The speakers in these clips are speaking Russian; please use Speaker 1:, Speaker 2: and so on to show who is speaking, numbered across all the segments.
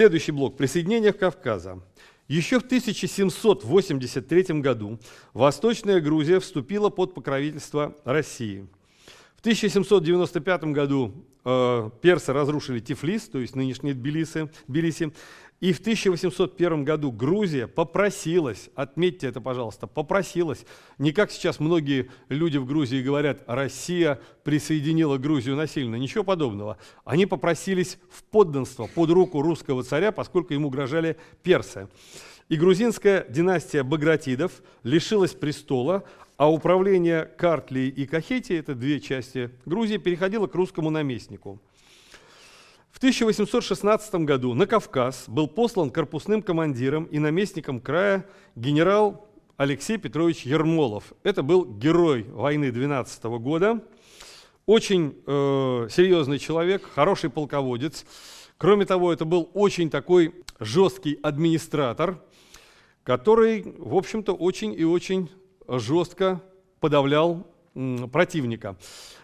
Speaker 1: Следующий блок – присоединение Кавказа. Еще в 1783 году Восточная Грузия вступила под покровительство России. В 1795 году э, персы разрушили Тифлис, то есть нынешний Тбилиси, Тбилиси, и в 1801 году Грузия попросилась, отметьте это, пожалуйста, попросилась, не как сейчас многие люди в Грузии говорят, Россия присоединила Грузию насильно, ничего подобного. Они попросились в подданство под руку русского царя, поскольку ему угрожали персы. И грузинская династия Багратидов лишилась престола, а управление Картлией и Кахетией, это две части Грузии, переходило к русскому наместнику. В 1816 году на Кавказ был послан корпусным командиром и наместником края генерал Алексей Петрович Ермолов. Это был герой войны 12 года, очень э, серьезный человек, хороший полководец. Кроме того, это был очень такой жесткий администратор, который, в общем-то, очень и очень жестко подавлял противника.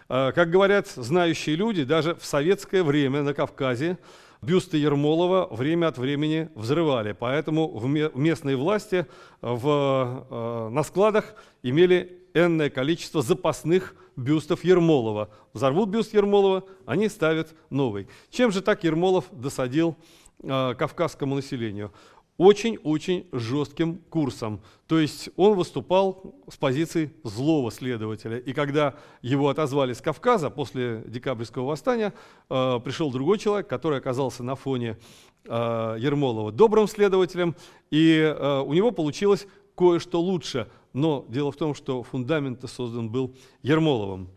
Speaker 1: А, как говорят знающие люди, даже в советское время на Кавказе бюсты Ермолова время от времени взрывали. Поэтому местные власти в, а, на складах имели энное количество запасных бюстов Ермолова. Взорвут бюст Ермолова, они ставят новый. Чем же так Ермолов досадил а, кавказскому населению? Очень-очень жестким курсом. То есть он выступал с позиции злого следователя. И когда его отозвали с Кавказа после декабрьского восстания, э, пришел другой человек, который оказался на фоне э, Ермолова добрым следователем, и э, у него получилось кое-что лучше. Но дело в том, что фундамент создан был Ермоловым.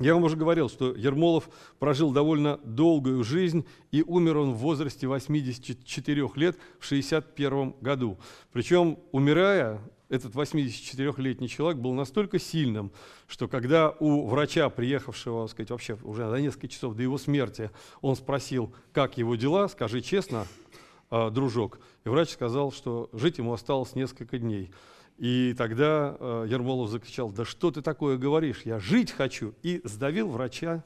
Speaker 1: Я вам уже говорил, что Ермолов прожил довольно долгую жизнь, и умер он в возрасте 84 лет в 61 году. Причем, умирая, этот 84-летний человек был настолько сильным, что когда у врача, приехавшего, сказать, вообще уже за несколько часов до его смерти, он спросил, как его дела, скажи честно, а, дружок, и врач сказал, что жить ему осталось несколько дней. И тогда э, Ермолов закричал, да что ты такое говоришь, я жить хочу. И сдавил врача,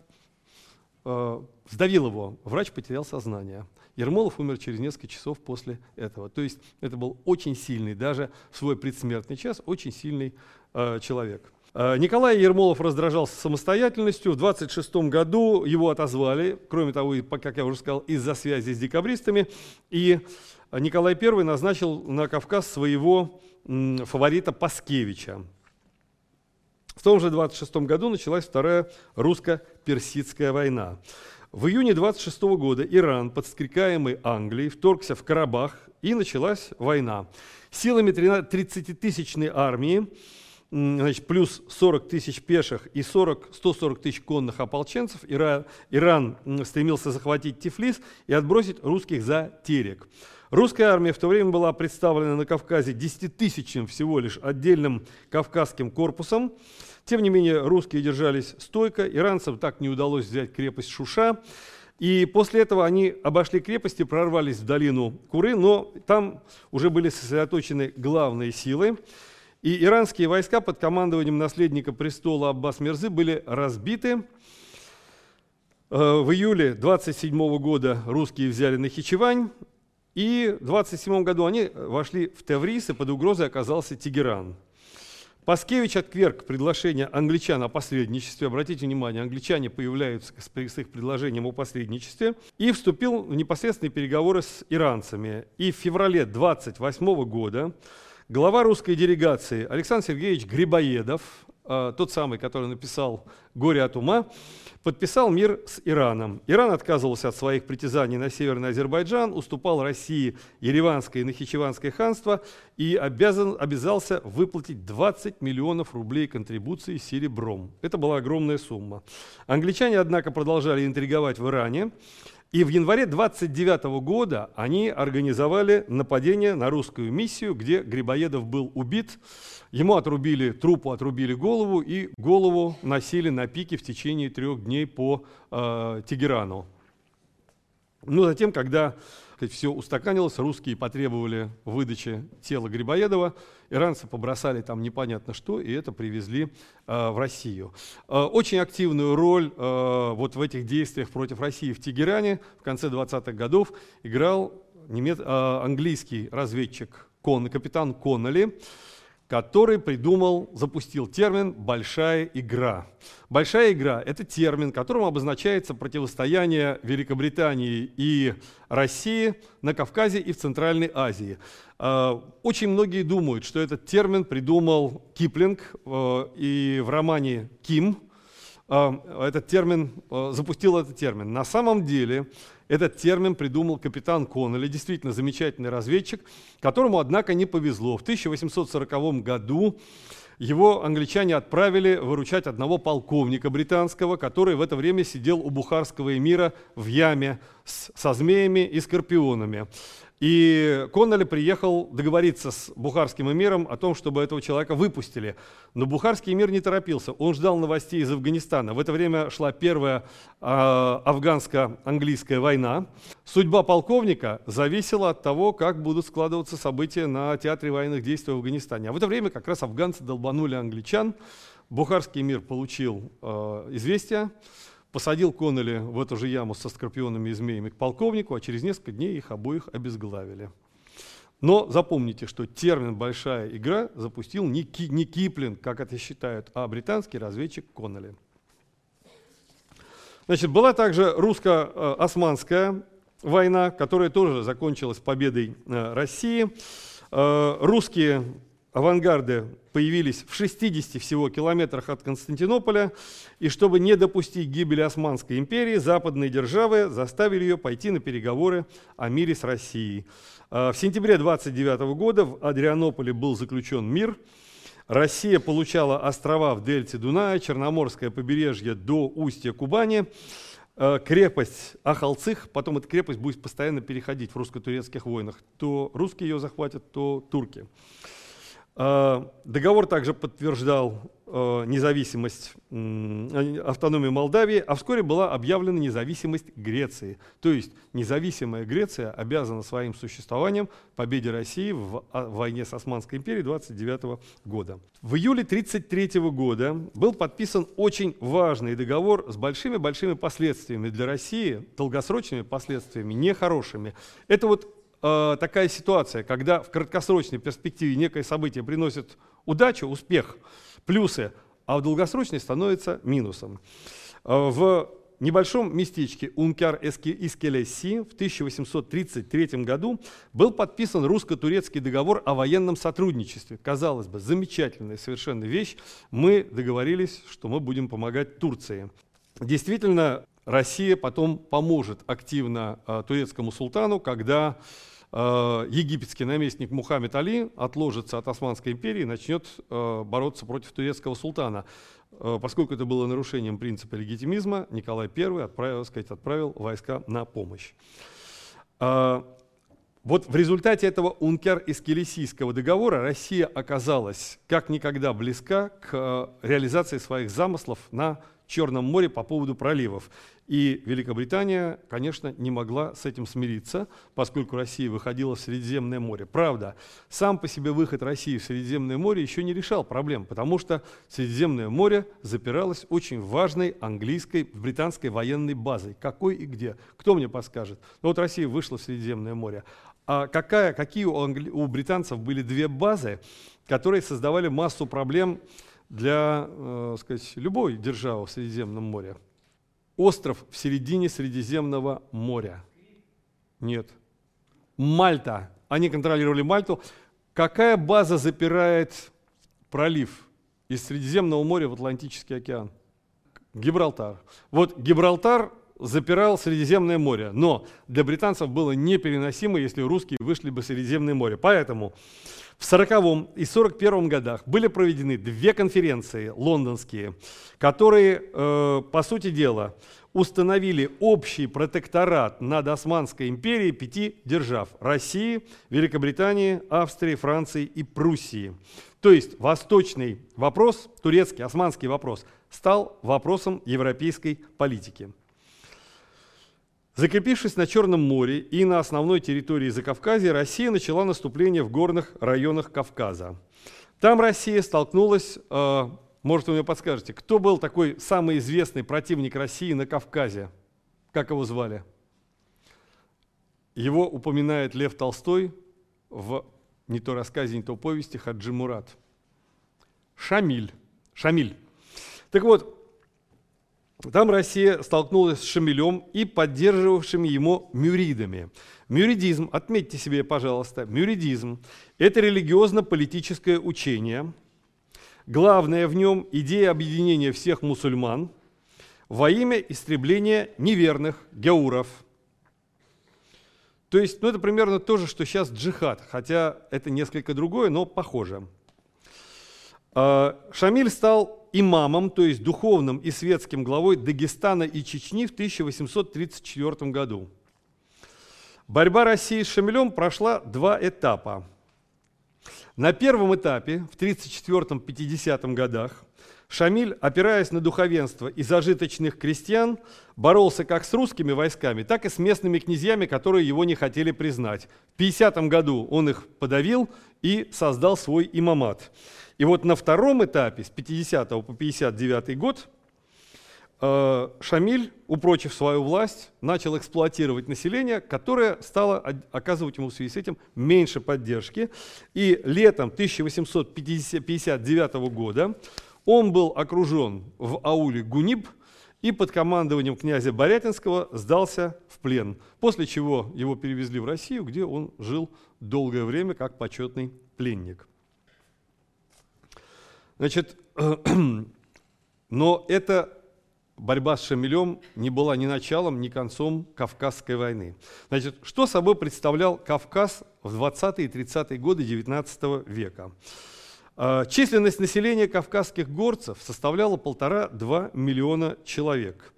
Speaker 1: э, сдавил его, врач потерял сознание. Ермолов умер через несколько часов после этого. То есть это был очень сильный, даже в свой предсмертный час, очень сильный э, человек. Э, Николай Ермолов раздражался самостоятельностью. В 26 году его отозвали, кроме того, как я уже сказал, из-за связи с декабристами. И Николай I назначил на Кавказ своего фаворита Паскевича. В том же 26 году началась Вторая русско-персидская война. В июне 26 года Иран, подстрекаемый Англией, вторгся в Карабах, и началась война. Силами 30-тысячной армии, значит, плюс 40 тысяч пеших и 40, 140 тысяч конных ополченцев, Иран, Иран стремился захватить Тифлис и отбросить русских за Терек. Русская армия в то время была представлена на Кавказе десятитысячным всего лишь отдельным кавказским корпусом. Тем не менее, русские держались стойко, иранцам так не удалось взять крепость Шуша. И после этого они обошли крепость и прорвались в долину Куры, но там уже были сосредоточены главные силы. И иранские войска под командованием наследника престола Аббас Мирзы были разбиты. Э, в июле 27 года русские взяли Нахичевань, и в 27 году они вошли в Таврис, и под угрозой оказался Тегеран. Паскевич отверг приглашение англичан о посредничестве. Обратите внимание, англичане появляются с их предложением о посредничестве. И вступил в непосредственные переговоры с иранцами. И в феврале 28 года глава русской делегации Александр Сергеевич Грибоедов, э, тот самый, который написал «Горе от ума», подписал мир с Ираном. Иран отказывался от своих притязаний на Северный Азербайджан, уступал России Ереванское и Нахичеванское ханство и обязан, обязался выплатить 20 миллионов рублей контрибуции серебром. Это была огромная сумма. Англичане, однако, продолжали интриговать в Иране. И в январе 29 года они организовали нападение на русскую миссию, где Грибоедов был убит. Ему отрубили, трупу отрубили голову, и голову носили на пике в течение трех дней по э, Тегерану. Но затем, когда все устаканилось, русские потребовали выдачи тела Грибоедова, иранцы побросали там непонятно что, и это привезли э, в Россию. Э, очень активную роль э, вот в этих действиях против России в Тегеране в конце 20-х годов играл немец, э, английский разведчик Кон, капитан Конноли, который придумал, запустил термин «большая игра». Большая игра – это термин, которым обозначается противостояние Великобритании и России на Кавказе и в Центральной Азии. А, очень многие думают, что этот термин придумал Киплинг э, и в романе «Ким», а, этот термин, э, запустил этот термин. На самом деле этот термин придумал капитан Коннелли, действительно замечательный разведчик, которому, однако, не повезло. В 1840 году его англичане отправили выручать одного полковника британского, который в это время сидел у Бухарского эмира в яме с, со змеями и скорпионами. И Конноли приехал договориться с бухарским эмиром о том, чтобы этого человека выпустили. Но бухарский эмир не торопился. Он ждал новостей из Афганистана. В это время шла первая э, афганско-английская война. Судьба полковника зависела от того, как будут складываться события на театре военных действий в Афганистане. А в это время как раз афганцы долбанули англичан. Бухарский эмир получил э, известие посадил Коннелли в эту же яму со скорпионами и змеями к полковнику, а через несколько дней их обоих обезглавили. Но запомните, что термин «большая игра» запустил не, Ки, не Киплинг, как это считают, а британский разведчик Коннелли. Значит, была также русско-османская война, которая тоже закончилась победой э, России. Э, русские авангарды появились в 60 всего километрах от Константинополя, и чтобы не допустить гибели Османской империи, западные державы заставили ее пойти на переговоры о мире с Россией. А, в сентябре 29 года в Адрианополе был заключен мир. Россия получала острова в дельте Дуная, Черноморское побережье до устья Кубани, а, крепость Ахалцих, потом эта крепость будет постоянно переходить в русско-турецких войнах. То русские ее захватят, то турки. А, договор также подтверждал а, независимость, автономию Молдавии, а вскоре была объявлена независимость Греции. То есть независимая Греция обязана своим существованием победе России в а, войне с Османской империей 29 года. В июле 1933 года был подписан очень важный договор с большими-большими последствиями для России, долгосрочными последствиями, нехорошими. Это вот э, такая ситуация, когда в краткосрочной перспективе некое событие приносит удачу, успех, плюсы, а в долгосрочной становится минусом. Э, в небольшом местечке Ункяр Искелеси в 1833 году был подписан русско-турецкий договор о военном сотрудничестве. Казалось бы, замечательная совершенно вещь. Мы договорились, что мы будем помогать Турции. Действительно, Россия потом поможет активно э, турецкому султану, когда египетский наместник Мухаммед Али отложится от Османской империи и начнет э, бороться против турецкого султана. Э, поскольку это было нарушением принципа легитимизма, Николай I отправил, сказать, отправил войска на помощь. Вот в результате этого Ункер-Искелесийского договора Россия оказалась как никогда близка к реализации своих замыслов на Черном море по поводу проливов. И Великобритания, конечно, не могла с этим смириться, поскольку Россия выходила в Средиземное море. Правда, сам по себе выход России в Средиземное море еще не решал проблем, потому что Средиземное море запиралось очень важной английской, британской военной базой. Какой и где? Кто мне подскажет? Ну вот Россия вышла в Средиземное море. А какая, какие у, англи... у британцев были две базы, которые создавали массу проблем для э, сказать, любой державы в Средиземном море? Остров в середине Средиземного моря. Нет. Мальта. Они контролировали Мальту. Какая база запирает пролив из Средиземного моря в Атлантический океан? Гибралтар. Вот Гибралтар запирал Средиземное море, но для британцев было непереносимо, если русские вышли бы в Средиземное море. Поэтому в 40 и 41 годах были проведены две конференции лондонские, которые, э, по сути дела, установили общий протекторат над Османской империей пяти держав – России, Великобритании, Австрии, Франции и Пруссии. То есть восточный вопрос, турецкий, османский вопрос, стал вопросом европейской политики. Закрепившись на Черном море и на основной территории Закавказья, Россия начала наступление в горных районах Кавказа. Там Россия столкнулась, э, может, вы мне подскажете, кто был такой самый известный противник России на Кавказе? Как его звали? Его упоминает Лев Толстой в не то рассказе, не то повести Хаджи Мурат. Шамиль. Шамиль. Так вот, там Россия столкнулась с Шамилем и поддерживавшими ему мюридами. Мюридизм, отметьте себе, пожалуйста, мюридизм – это религиозно-политическое учение. Главное в нем – идея объединения всех мусульман во имя истребления неверных геуров. То есть, ну это примерно то же, что сейчас джихад, хотя это несколько другое, но похоже. А, Шамиль стал имамом, то есть духовным и светским главой Дагестана и Чечни в 1834 году. Борьба России с Шамилем прошла два этапа. На первом этапе, в 1934-50 годах, Шамиль, опираясь на духовенство и зажиточных крестьян, боролся как с русскими войсками, так и с местными князьями, которые его не хотели признать. В 50 году он их подавил и создал свой имамат. И вот на втором этапе, с 50 по 59 год, э, Шамиль, упрочив свою власть, начал эксплуатировать население, которое стало оказывать ему в связи с этим меньше поддержки. И летом 1859 года он был окружен в ауле Гуниб и под командованием князя Борятинского сдался в плен, после чего его перевезли в Россию, где он жил долгое время как почетный пленник. Значит, но эта борьба с Шамилем не была ни началом, ни концом Кавказской войны. Значит, что собой представлял Кавказ в 20-е и 30-е годы XIX века? А, численность населения кавказских горцев составляла полтора-два миллиона человек.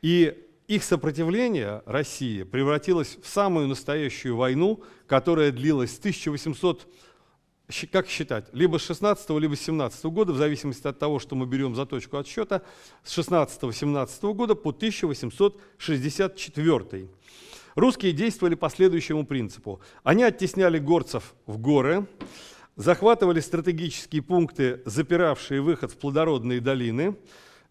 Speaker 1: И их сопротивление России превратилось в самую настоящую войну, которая длилась с 1800 как считать, либо с 16 либо с 17 года, в зависимости от того, что мы берем за точку отсчета, с 16-17 года по 1864. Русские действовали по следующему принципу. Они оттесняли горцев в горы, захватывали стратегические пункты, запиравшие выход в плодородные долины,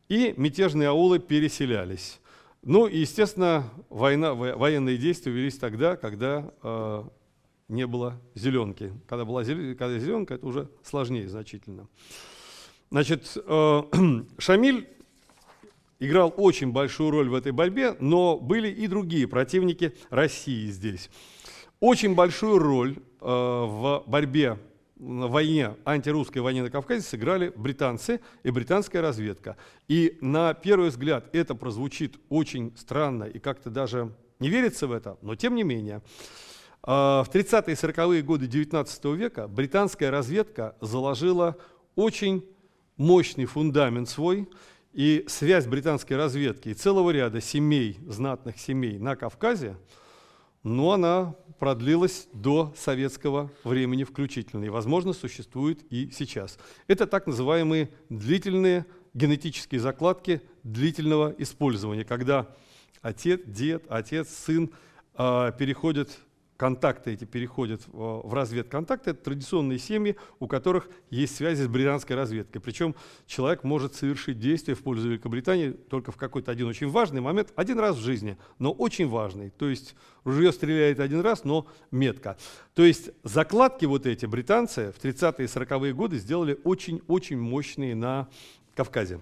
Speaker 1: и мятежные аулы переселялись. Ну и, естественно, война, военные действия велись тогда, когда э, не было зеленки. Когда была зеленка, это уже сложнее значительно. Значит, э, Шамиль играл очень большую роль в этой борьбе, но были и другие противники России здесь. Очень большую роль э, в борьбе в войне, антирусской войне на Кавказе сыграли британцы и британская разведка. И на первый взгляд это прозвучит очень странно и как-то даже не верится в это, но тем не менее. А, в 30-е и 40-е годы 19 века британская разведка заложила очень мощный фундамент свой, и связь британской разведки и целого ряда семей, знатных семей на Кавказе, но она продлилась до советского времени включительно, и, возможно, существует и сейчас. Это так называемые длительные генетические закладки длительного использования, когда отец, дед, отец, сын э, переходят контакты эти переходят в разведконтакты, это традиционные семьи, у которых есть связи с британской разведкой. Причем человек может совершить действие в пользу Великобритании только в какой-то один очень важный момент, один раз в жизни, но очень важный. То есть ружье стреляет один раз, но метко. То есть закладки вот эти британцы в 30-е и 40-е годы сделали очень-очень мощные на Кавказе.